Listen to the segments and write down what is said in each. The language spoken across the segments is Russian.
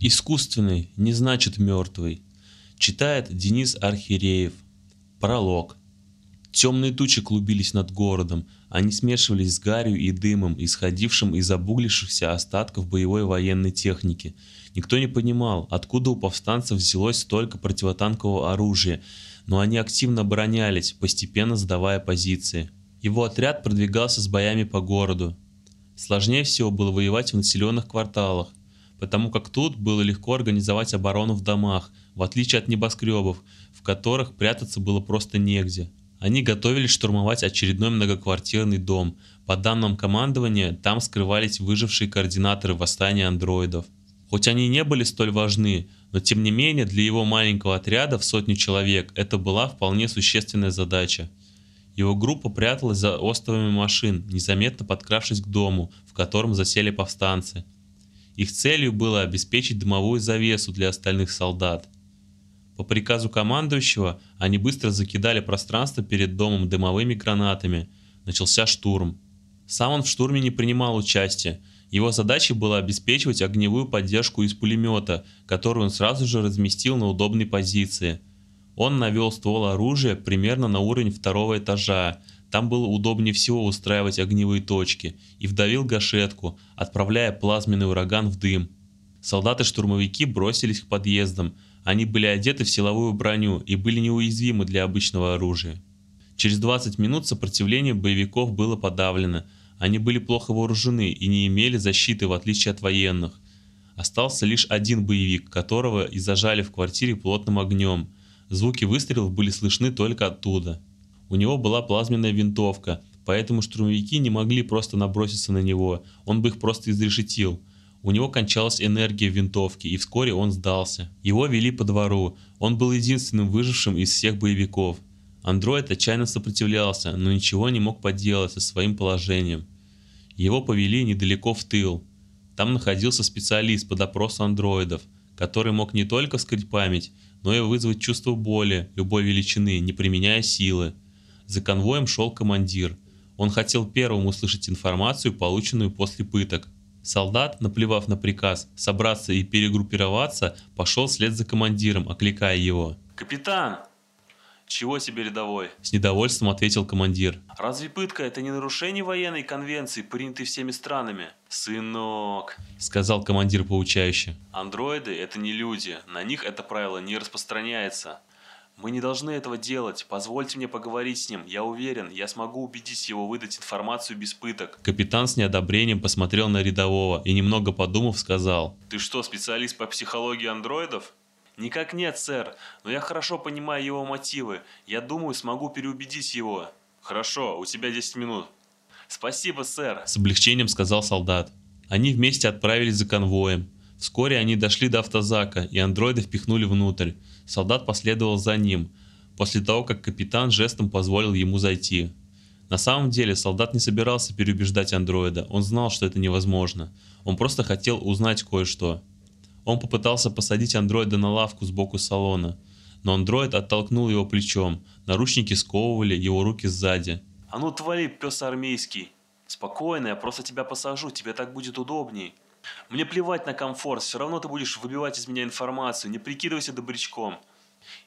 Искусственный не значит мертвый. Читает Денис Архиреев. Пролог. Темные тучи клубились над городом. Они смешивались с гарью и дымом, исходившим из обуглившихся остатков боевой военной техники. Никто не понимал, откуда у повстанцев взялось столько противотанкового оружия, но они активно оборонялись, постепенно сдавая позиции. Его отряд продвигался с боями по городу. Сложнее всего было воевать в населенных кварталах, потому как тут было легко организовать оборону в домах, в отличие от небоскребов, в которых прятаться было просто негде. Они готовились штурмовать очередной многоквартирный дом. По данным командования, там скрывались выжившие координаторы восстания андроидов. Хоть они не были столь важны, но тем не менее для его маленького отряда в сотню человек это была вполне существенная задача. Его группа пряталась за островами машин, незаметно подкравшись к дому, в котором засели повстанцы. Их целью было обеспечить дымовую завесу для остальных солдат. По приказу командующего они быстро закидали пространство перед домом дымовыми гранатами. Начался штурм. Сам он в штурме не принимал участия. Его задачей было обеспечивать огневую поддержку из пулемета, которую он сразу же разместил на удобной позиции. Он навел ствол оружия примерно на уровень второго этажа, там было удобнее всего устраивать огневые точки, и вдавил гашетку, отправляя плазменный ураган в дым. Солдаты-штурмовики бросились к подъездам, они были одеты в силовую броню и были неуязвимы для обычного оружия. Через 20 минут сопротивление боевиков было подавлено, они были плохо вооружены и не имели защиты в отличие от военных. Остался лишь один боевик, которого и зажали в квартире плотным огнем. Звуки выстрелов были слышны только оттуда. У него была плазменная винтовка, поэтому штурмовики не могли просто наброситься на него, он бы их просто изрешетил. У него кончалась энергия в винтовке, и вскоре он сдался. Его вели по двору, он был единственным выжившим из всех боевиков. Андроид отчаянно сопротивлялся, но ничего не мог поделать со своим положением. Его повели недалеко в тыл. Там находился специалист по допросу андроидов, который мог не только скрыть память, но и вызвать чувство боли любой величины, не применяя силы. За конвоем шел командир. Он хотел первым услышать информацию, полученную после пыток. Солдат, наплевав на приказ собраться и перегруппироваться, пошел вслед за командиром, окликая его. «Капитан!» «Чего тебе рядовой?» С недовольством ответил командир. «Разве пытка – это не нарушение военной конвенции, принятой всеми странами?» «Сынок!» – сказал командир поучающе. «Андроиды – это не люди, на них это правило не распространяется. Мы не должны этого делать. Позвольте мне поговорить с ним. Я уверен, я смогу убедить его выдать информацию без пыток. Капитан с неодобрением посмотрел на рядового и немного подумав сказал. Ты что, специалист по психологии андроидов? Никак нет, сэр, но я хорошо понимаю его мотивы. Я думаю, смогу переубедить его. Хорошо, у тебя 10 минут. Спасибо, сэр. С облегчением сказал солдат. Они вместе отправились за конвоем. Вскоре они дошли до автозака, и андроида впихнули внутрь. Солдат последовал за ним, после того, как капитан жестом позволил ему зайти. На самом деле солдат не собирался переубеждать андроида, он знал, что это невозможно. Он просто хотел узнать кое-что. Он попытался посадить андроида на лавку сбоку салона, но андроид оттолкнул его плечом, наручники сковывали его руки сзади. «А ну твали, пес армейский! Спокойно, я просто тебя посажу, тебе так будет удобней!» Мне плевать на комфорт, все равно ты будешь выбивать из меня информацию, не прикидывайся добрячком.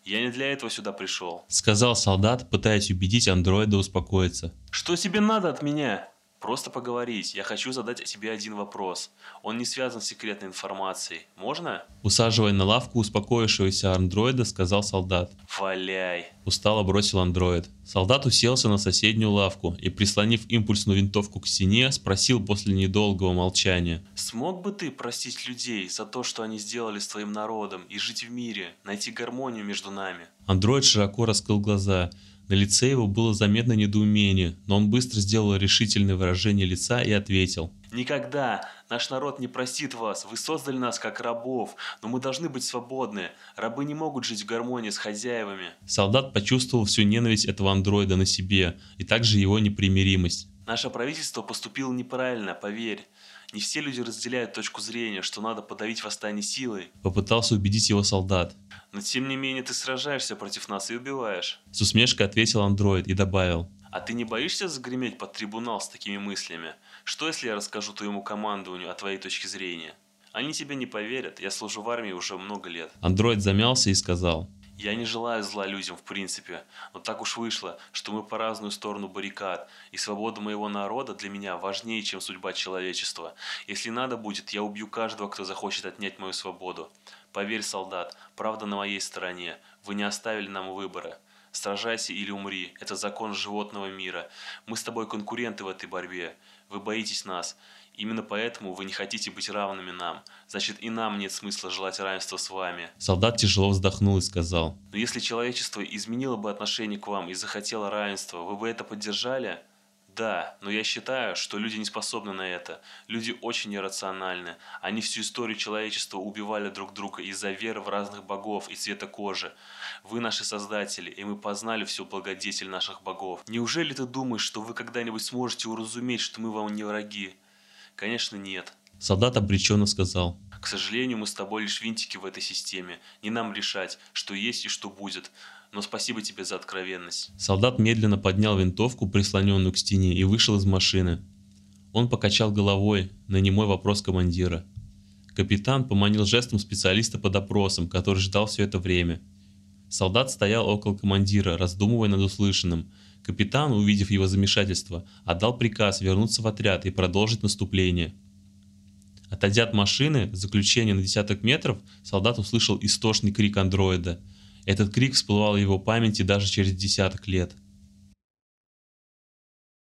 Я не для этого сюда пришел. Сказал солдат, пытаясь убедить андроида успокоиться. Что тебе надо от меня? Просто поговорить. Я хочу задать тебе один вопрос. Он не связан с секретной информацией. Можно? Усаживая на лавку успокоившегося андроида, сказал солдат. Валяй. Устало бросил андроид. Солдат уселся на соседнюю лавку и, прислонив импульсную винтовку к стене, спросил после недолгого молчания. Смог бы ты простить людей за то, что они сделали с твоим народом, и жить в мире, найти гармонию между нами? Андроид широко раскрыл глаза. На лице его было заметно недоумение, но он быстро сделал решительное выражение лица и ответил. «Никогда! Наш народ не простит вас. Вы создали нас как рабов, но мы должны быть свободны. Рабы не могут жить в гармонии с хозяевами». Солдат почувствовал всю ненависть этого андроида на себе, и также его непримиримость. «Наше правительство поступило неправильно, поверь. Не все люди разделяют точку зрения, что надо подавить восстание силой. Попытался убедить его солдат. Но тем не менее ты сражаешься против нас и убиваешь. С усмешкой ответил андроид и добавил. А ты не боишься загреметь под трибунал с такими мыслями? Что если я расскажу твоему командованию о твоей точке зрения? Они тебе не поверят, я служу в армии уже много лет. Андроид замялся и сказал. Я не желаю зла людям в принципе, но так уж вышло, что мы по разную сторону баррикад, и свобода моего народа для меня важнее, чем судьба человечества. Если надо будет, я убью каждого, кто захочет отнять мою свободу. Поверь, солдат, правда на моей стороне, вы не оставили нам выбора. Сражайся или умри, это закон животного мира. Мы с тобой конкуренты в этой борьбе. Вы боитесь нас. Именно поэтому вы не хотите быть равными нам. Значит, и нам нет смысла желать равенства с вами. Солдат тяжело вздохнул и сказал. Но если человечество изменило бы отношение к вам и захотело равенства, вы бы это поддержали? Да, но я считаю, что люди не способны на это. Люди очень иррациональны. Они всю историю человечества убивали друг друга из-за веры в разных богов и цвета кожи. Вы наши создатели, и мы познали всю благодетель наших богов. Неужели ты думаешь, что вы когда-нибудь сможете уразуметь, что мы вам не враги? Конечно, нет. Солдат обреченно сказал. К сожалению, мы с тобой лишь винтики в этой системе. Не нам решать, что есть и что будет. Но спасибо тебе за откровенность. Солдат медленно поднял винтовку, прислоненную к стене, и вышел из машины. Он покачал головой на немой вопрос командира. Капитан поманил жестом специалиста по допросам, который ждал все это время. Солдат стоял около командира, раздумывая над услышанным. Капитан, увидев его замешательство, отдал приказ вернуться в отряд и продолжить наступление. Отойдя от машины, заключение на десяток метров, солдат услышал истошный крик андроида – этот крик всплывал в его памяти даже через десяток лет.